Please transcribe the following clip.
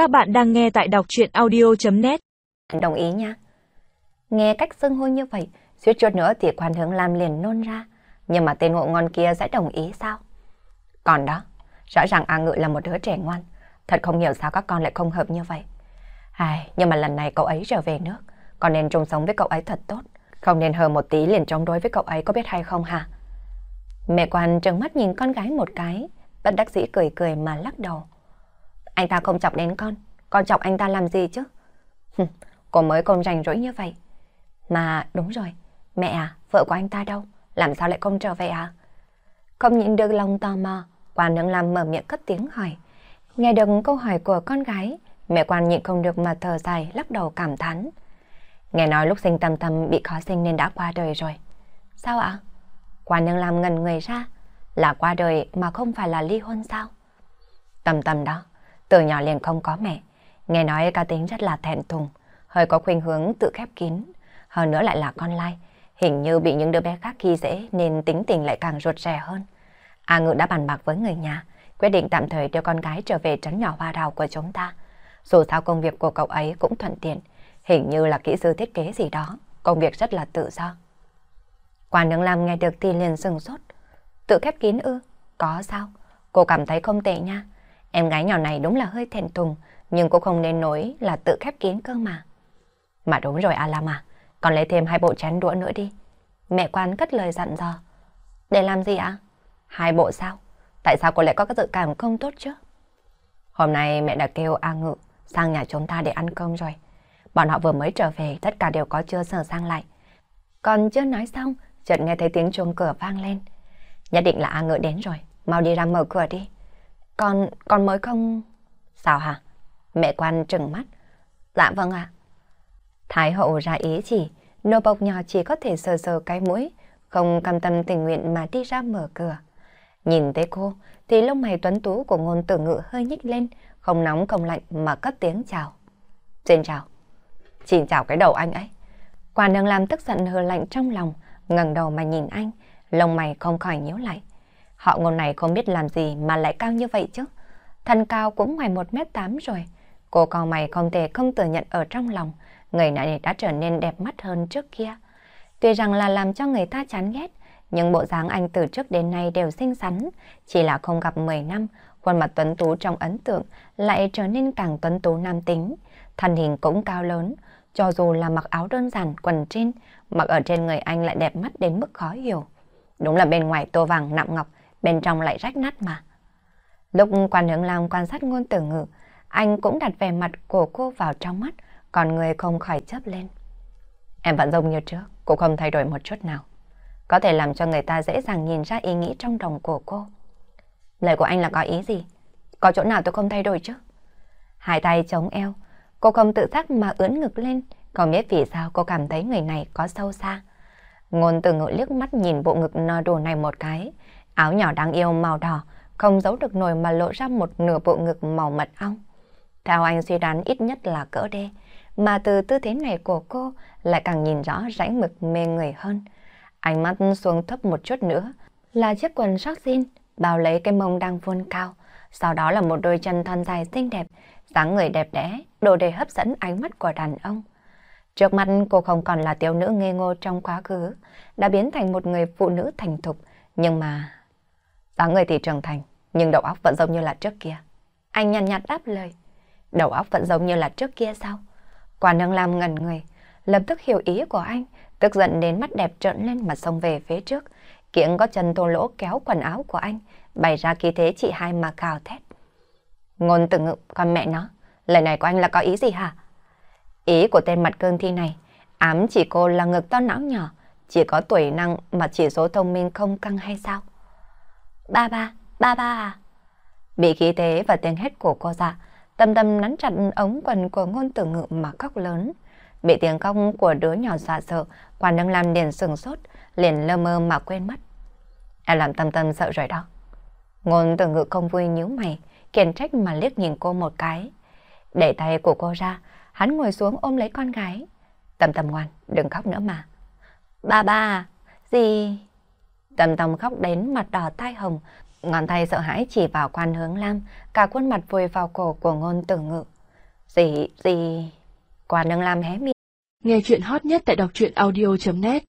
Các bạn đang nghe tại đọc chuyện audio.net Đồng ý nha. Nghe cách xưng hô như vậy, suýt chút nữa thì quan hướng Lam liền nôn ra. Nhưng mà tên ngộ ngon kia sẽ đồng ý sao? Còn đó, rõ ràng A Ngự là một đứa trẻ ngoan. Thật không hiểu sao các con lại không hợp như vậy. Ai, nhưng mà lần này cậu ấy trở về nước. Con nên chung sống với cậu ấy thật tốt. Không nên hờ một tí liền chống đối với cậu ấy có biết hay không hả? Mẹ quan trừng mắt nhìn con gái một cái, bất đắc dĩ cười cười mà lắc đầu. Anh ta không chọc đến con, con chọc anh ta làm gì chứ? cô mới không rảnh rỗi như vậy. Mà đúng rồi, mẹ à, vợ của anh ta đâu? Làm sao lại không trở về à? Không nhịn được lòng tò mò, quan nương làm mở miệng cất tiếng hỏi. Nghe được câu hỏi của con gái, mẹ quan nhịn không được mà thở dài lắc đầu cảm thán. Nghe nói lúc sinh tâm tâm bị khó sinh nên đã qua đời rồi. Sao ạ? Quan nương làm ngần người ra, là qua đời mà không phải là ly hôn sao? Tâm tâm đó, từ nhỏ liền không có mẹ. Nghe nói ca tính rất là thẹn thùng, hơi có khuynh hướng tự khép kín. Hơn nữa lại là con lai, hình như bị những đứa bé khác khi dễ nên tính tình lại càng ruột rè hơn. A Ngự đã bàn bạc với người nhà, quyết định tạm thời đưa con gái trở về trấn nhỏ hoa đào của chúng ta. Dù sao công việc của cậu ấy cũng thuận tiện, hình như là kỹ sư thiết kế gì đó, công việc rất là tự do. Quan nương làm nghe được thì liền sừng sốt. Tự khép kín ư? Có sao? Cô cảm thấy không tệ nha. Em gái nhỏ này đúng là hơi thèn thùng, nhưng cô không nên nói là tự khép kín cơ mà. Mà đúng rồi Alama. À, còn lấy thêm hai bộ chén đũa nữa đi. Mẹ quan cất lời dặn dò. Để làm gì ạ? Hai bộ sao? Tại sao cô lại có cái dự cảm không tốt chứ? Hôm nay mẹ đã kêu A Ngự sang nhà chúng ta để ăn cơm rồi. Bọn họ vừa mới trở về, tất cả đều có chưa sửa sang lại. Còn chưa nói xong, chợt nghe thấy tiếng chuông cửa vang lên. Nhất định là A Ngự đến rồi, mau đi ra mở cửa đi. Con, con mới không... Sao hả? Mẹ quan trừng mắt. Dạ vâng ạ. Thái hậu ra ý chỉ, nô bộc nhỏ chỉ có thể sờ sờ cái mũi, không cam tâm tình nguyện mà đi ra mở cửa. Nhìn thấy cô, thì lông mày tuấn tú của ngôn tử ngự hơi nhích lên, không nóng không lạnh mà cất tiếng chào. Xin chào. Xin chào cái đầu anh ấy. Quả đường làm tức giận hờ lạnh trong lòng, ngẩng đầu mà nhìn anh, lông mày không khỏi nhíu lại. Họ ngôn này không biết làm gì mà lại cao như vậy chứ. Thân cao cũng ngoài 1m8 rồi. Cô cao mày không thể không tự nhận ở trong lòng, người này đã trở nên đẹp mắt hơn trước kia. Tuy rằng là làm cho người ta chán ghét, nhưng bộ dáng anh từ trước đến nay đều xinh xắn, chỉ là không gặp 10 năm, khuôn mặt tuấn tú trong ấn tượng lại trở nên càng tuấn tú nam tính, thân hình cũng cao lớn, cho dù là mặc áo đơn giản quần trên, mặc ở trên người anh lại đẹp mắt đến mức khó hiểu. Đúng là bên ngoài tô vàng nặng ngọc, bên trong lại rách nát mà. Lúc quan hướng lam quan sát ngôn tử ngữ, anh cũng đặt vẻ mặt của cô vào trong mắt, còn người không khỏi chớp lên. Em vẫn giống như trước, cũng không thay đổi một chút nào. Có thể làm cho người ta dễ dàng nhìn ra ý nghĩ trong đồng của cô. Lời của anh là có ý gì? Có chỗ nào tôi không thay đổi chứ? Hai tay chống eo, cô không tự giác mà ưỡn ngực lên, không biết vì sao cô cảm thấy người này có sâu xa. Ngôn từ ngữ liếc mắt nhìn bộ ngực no đồ này một cái, áo nhỏ đáng yêu màu đỏ, không giấu được nổi mà lộ ra một nửa bộ ngực màu mật ong. Theo anh suy đoán ít nhất là cỡ đê, mà từ tư thế này của cô lại càng nhìn rõ rãnh mực mê người hơn. Ánh mắt xuống thấp một chút nữa là chiếc quần sóc jean bao lấy cái mông đang vươn cao. Sau đó là một đôi chân thon dài xinh đẹp, dáng người đẹp đẽ, đồ đề hấp dẫn ánh mắt của đàn ông. Trước mắt cô không còn là tiểu nữ ngây ngô trong quá khứ, đã biến thành một người phụ nữ thành thục, nhưng mà dáng người thì trưởng thành, nhưng đầu óc vẫn giống như là trước kia. Anh nhàn nhạt đáp lời. Đầu óc vẫn giống như là trước kia sao? Quả nâng làm ngẩn người, lập tức hiểu ý của anh, tức giận đến mắt đẹp trợn lên mà xông về phía trước. Kiếng có chân thô lỗ kéo quần áo của anh, bày ra khí thế chị hai mà cào thét. Ngôn từ ngự, con mẹ nó, lời này của anh là có ý gì hả? Ý của tên mặt cương thi này, ám chỉ cô là ngực to não nhỏ, chỉ có tuổi năng mà chỉ số thông minh không căng hay sao? Ba ba, ba ba à? Bị khí thế và tiếng hét của cô dạ, tâm tâm nắn chặt ống quần của ngôn tử ngự mà khóc lớn. Bị tiếng khóc của đứa nhỏ dọa sợ, quả nâng làm liền sừng sốt, liền lơ mơ mà quên mất. Em làm tâm tâm sợ rồi đó. Ngôn tử ngự không vui nhíu mày, kiền trách mà liếc nhìn cô một cái. Để tay của cô ra, hắn ngồi xuống ôm lấy con gái. Tâm tâm ngoan, đừng khóc nữa mà. Ba ba, à, gì? Tâm tâm khóc đến mặt đỏ tai hồng, ngón tay sợ hãi chỉ vào quan hướng lam, cả khuôn mặt vùi vào cổ của ngôn tử ngự. Gì, gì... Quả hướng làm hé miệng. Nghe chuyện hot nhất tại đọc truyện audio.net